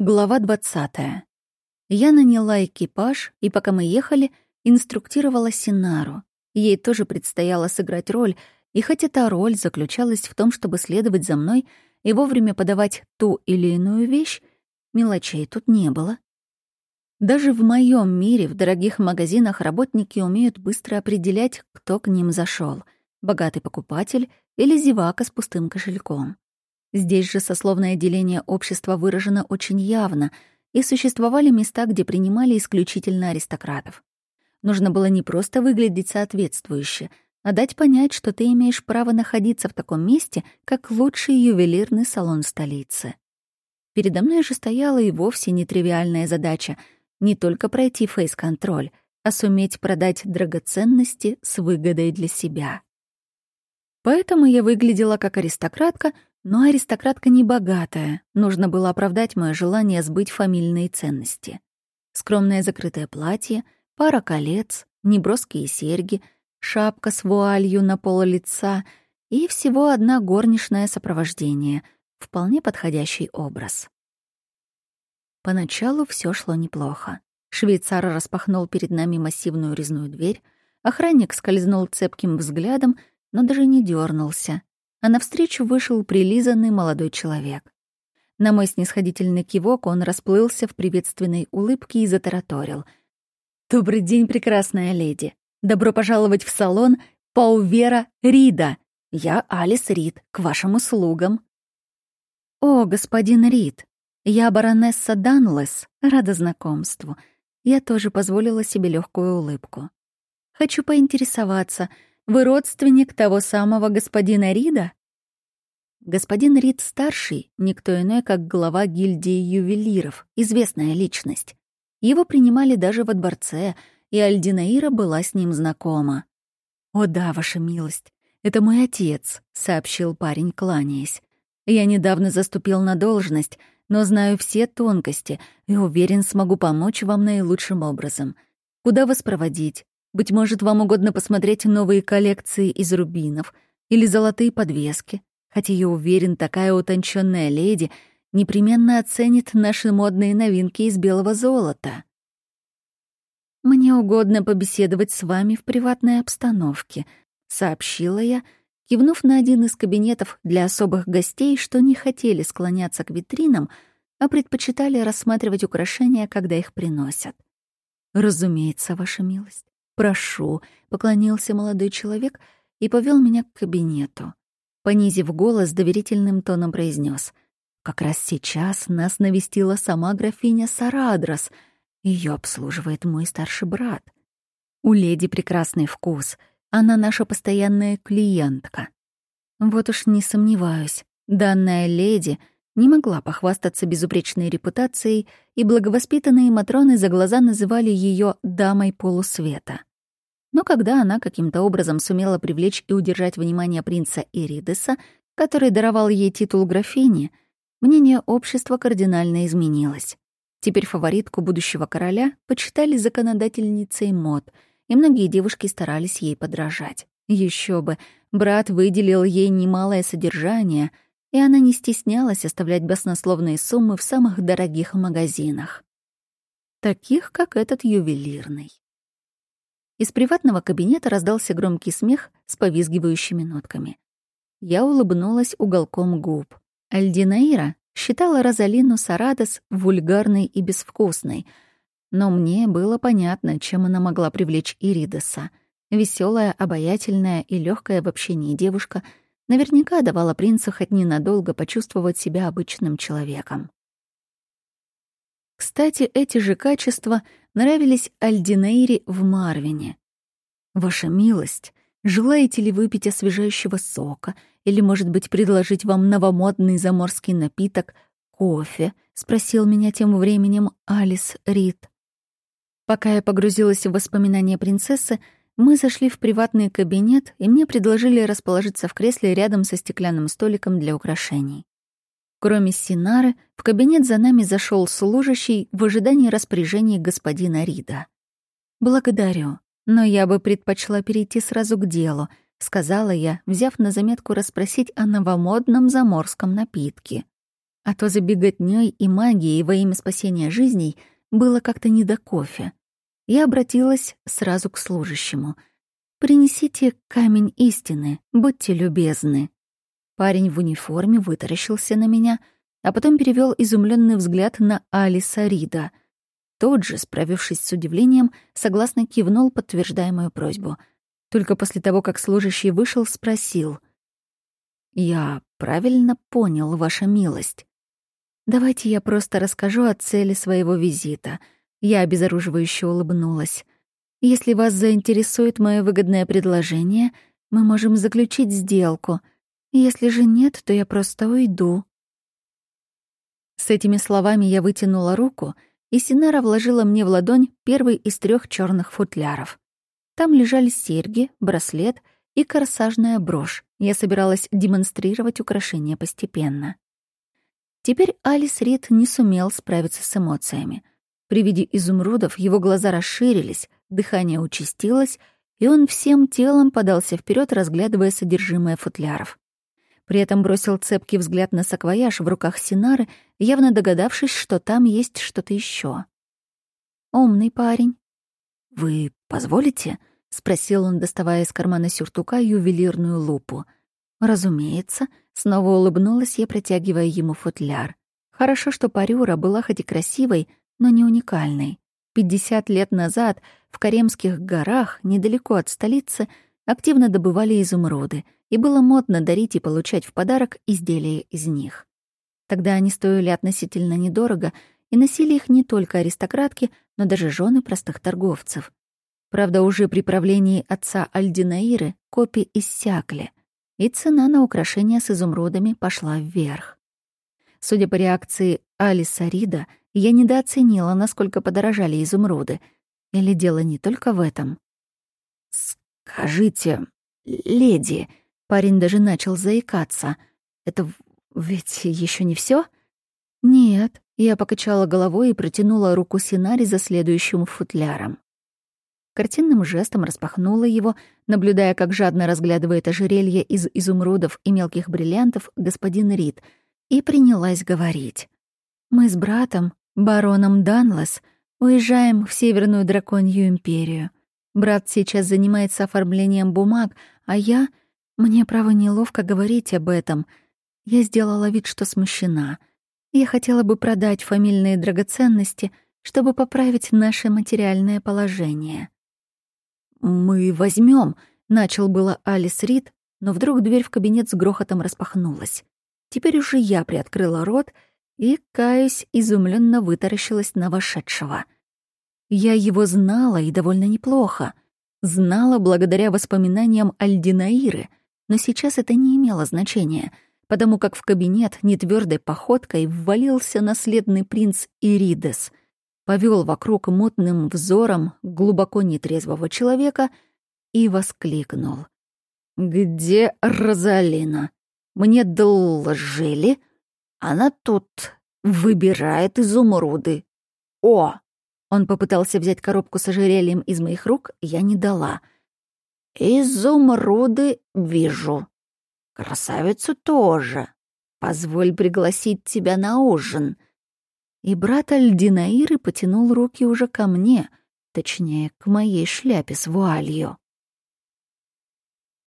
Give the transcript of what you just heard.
Глава 20. Я наняла экипаж, и пока мы ехали, инструктировала Синару. Ей тоже предстояло сыграть роль, и хоть эта роль заключалась в том, чтобы следовать за мной и вовремя подавать ту или иную вещь, мелочей тут не было. Даже в моем мире в дорогих магазинах работники умеют быстро определять, кто к ним зашел: богатый покупатель или зевака с пустым кошельком. Здесь же сословное деление общества выражено очень явно, и существовали места, где принимали исключительно аристократов. Нужно было не просто выглядеть соответствующе, а дать понять, что ты имеешь право находиться в таком месте, как лучший ювелирный салон столицы. Передо мной же стояла и вовсе нетривиальная задача — не только пройти фейс-контроль, а суметь продать драгоценности с выгодой для себя. Поэтому я выглядела как аристократка — но аристократка не богатая, нужно было оправдать мое желание сбыть фамильные ценности. Скромное закрытое платье, пара колец, неброские серьги, шапка с вуалью на пол лица и всего одна горничное сопровождение, вполне подходящий образ. Поначалу все шло неплохо. Швейцар распахнул перед нами массивную резную дверь, охранник скользнул цепким взглядом, но даже не дернулся, а навстречу вышел прилизанный молодой человек. На мой снисходительный кивок он расплылся в приветственной улыбке и затараторил. «Добрый день, прекрасная леди! Добро пожаловать в салон Паувера Рида! Я Алис Рид, к вашим услугам!» «О, господин Рид! Я баронесса Данлес, рада знакомству!» Я тоже позволила себе легкую улыбку. «Хочу поинтересоваться, вы родственник того самого господина Рида? Господин Рид старший, никто иной, как глава гильдии ювелиров, известная личность. Его принимали даже во дворце, и Альдинаира была с ним знакома. «О да, ваша милость, это мой отец», — сообщил парень, кланяясь. «Я недавно заступил на должность, но знаю все тонкости и уверен, смогу помочь вам наилучшим образом. Куда вас проводить? Быть может, вам угодно посмотреть новые коллекции из рубинов или золотые подвески. Хотя я уверен, такая утонченная леди непременно оценит наши модные новинки из белого золота. «Мне угодно побеседовать с вами в приватной обстановке», — сообщила я, кивнув на один из кабинетов для особых гостей, что не хотели склоняться к витринам, а предпочитали рассматривать украшения, когда их приносят. «Разумеется, ваша милость. «Прошу», — поклонился молодой человек и повел меня к кабинету. Понизив голос, доверительным тоном произнес: «Как раз сейчас нас навестила сама графиня Сарадрос. Ее обслуживает мой старший брат. У леди прекрасный вкус. Она наша постоянная клиентка. Вот уж не сомневаюсь, данная леди не могла похвастаться безупречной репутацией, и благовоспитанные матроны за глаза называли ее «дамой полусвета». Но когда она каким-то образом сумела привлечь и удержать внимание принца Иридеса, который даровал ей титул графини, мнение общества кардинально изменилось. Теперь фаворитку будущего короля почитали законодательницей мод, и многие девушки старались ей подражать. Еще бы, брат выделил ей немалое содержание, и она не стеснялась оставлять баснословные суммы в самых дорогих магазинах. Таких, как этот ювелирный. Из приватного кабинета раздался громкий смех с повизгивающими нотками. Я улыбнулась уголком губ. Альдинаира считала Розалину Сарадос вульгарной и безвкусной, но мне было понятно, чем она могла привлечь Иридеса. Веселая, обаятельная и легкая в общении девушка наверняка давала принцу хоть ненадолго почувствовать себя обычным человеком. Кстати, эти же качества нравились Альдинейре в Марвине. «Ваша милость, желаете ли выпить освежающего сока или, может быть, предложить вам новомодный заморский напиток кофе?» — спросил меня тем временем Алис Рид. Пока я погрузилась в воспоминания принцессы, мы зашли в приватный кабинет, и мне предложили расположиться в кресле рядом со стеклянным столиком для украшений. Кроме Синары, в кабинет за нами зашел служащий в ожидании распоряжений господина Рида. «Благодарю, но я бы предпочла перейти сразу к делу», — сказала я, взяв на заметку расспросить о новомодном заморском напитке. А то за беготнёй и магией во имя спасения жизней было как-то не до кофе. Я обратилась сразу к служащему. «Принесите камень истины, будьте любезны». Парень в униформе вытаращился на меня, а потом перевёл изумлённый взгляд на Алиса Рида. Тот же, справившись с удивлением, согласно кивнул, подтверждая мою просьбу. Только после того, как служащий вышел, спросил. «Я правильно понял, ваша милость?» «Давайте я просто расскажу о цели своего визита». Я обезоруживающе улыбнулась. «Если вас заинтересует мое выгодное предложение, мы можем заключить сделку. Если же нет, то я просто уйду». С этими словами я вытянула руку, и Синара вложила мне в ладонь первый из трех черных футляров. Там лежали серьги, браслет и корсажная брошь. Я собиралась демонстрировать украшения постепенно. Теперь Алис Рид не сумел справиться с эмоциями. При виде изумрудов его глаза расширились, дыхание участилось, и он всем телом подался вперед, разглядывая содержимое футляров. При этом бросил цепкий взгляд на саквояж в руках Синары, явно догадавшись, что там есть что-то еще. «Умный парень». «Вы позволите?» — спросил он, доставая из кармана сюртука ювелирную лупу. «Разумеется», — снова улыбнулась я, протягивая ему футляр. Хорошо, что парюра была хоть и красивой, но не уникальной. Пятьдесят лет назад в Каремских горах, недалеко от столицы, активно добывали изумруды, и было модно дарить и получать в подарок изделия из них. Тогда они стоили относительно недорого, и носили их не только аристократки, но даже жены простых торговцев. Правда, уже при правлении отца Альдинаиры копии иссякли, и цена на украшения с изумрудами пошла вверх. Судя по реакции Алиса Рида, я недооценила, насколько подорожали изумруды. Или дело не только в этом? «Скажите, леди...» Парень даже начал заикаться. «Это ведь еще не все? «Нет», — я покачала головой и протянула руку Синари за следующим футляром картинным жестом распахнула его, наблюдая, как жадно разглядывает ожерелье из изумрудов и мелких бриллиантов господин Рид, и принялась говорить. «Мы с братом, бароном Данлас, уезжаем в Северную Драконью империю. Брат сейчас занимается оформлением бумаг, а я... Мне, право, неловко говорить об этом. Я сделала вид, что смущена. Я хотела бы продать фамильные драгоценности, чтобы поправить наше материальное положение. «Мы возьмем, начал было Алис Рид, но вдруг дверь в кабинет с грохотом распахнулась. Теперь уже я приоткрыла рот и, каюсь, изумленно вытаращилась на вошедшего. Я его знала и довольно неплохо. Знала благодаря воспоминаниям Альдинаиры, но сейчас это не имело значения, потому как в кабинет нетвёрдой походкой ввалился наследный принц Иридес — повел вокруг мутным взором глубоко нетрезвого человека и воскликнул. «Где Розалина? Мне доложили. Она тут выбирает изумруды. О!» Он попытался взять коробку с ожерельем из моих рук, я не дала. «Изумруды вижу. Красавицу тоже. Позволь пригласить тебя на ужин и брат Альдинаиры потянул руки уже ко мне, точнее, к моей шляпе с вуалью.